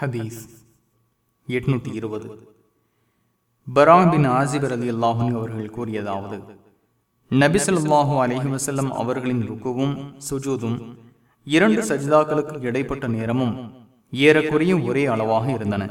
ஹதீஸ் எட்நூத்தி இருபது. பராபின் ஆசிபர் அலி அல்லாஹன் அவர்கள் கூறியதாவது நபிசல்லாஹு அலஹி வசல்லம் அவர்களின் ருக்குவும் சுஜூதும் இரண்டு சஜிதாக்களுக்கு இடைப்பட்ட நேரமும் ஏறக்குறைய ஒரே அளவாக இருந்தன.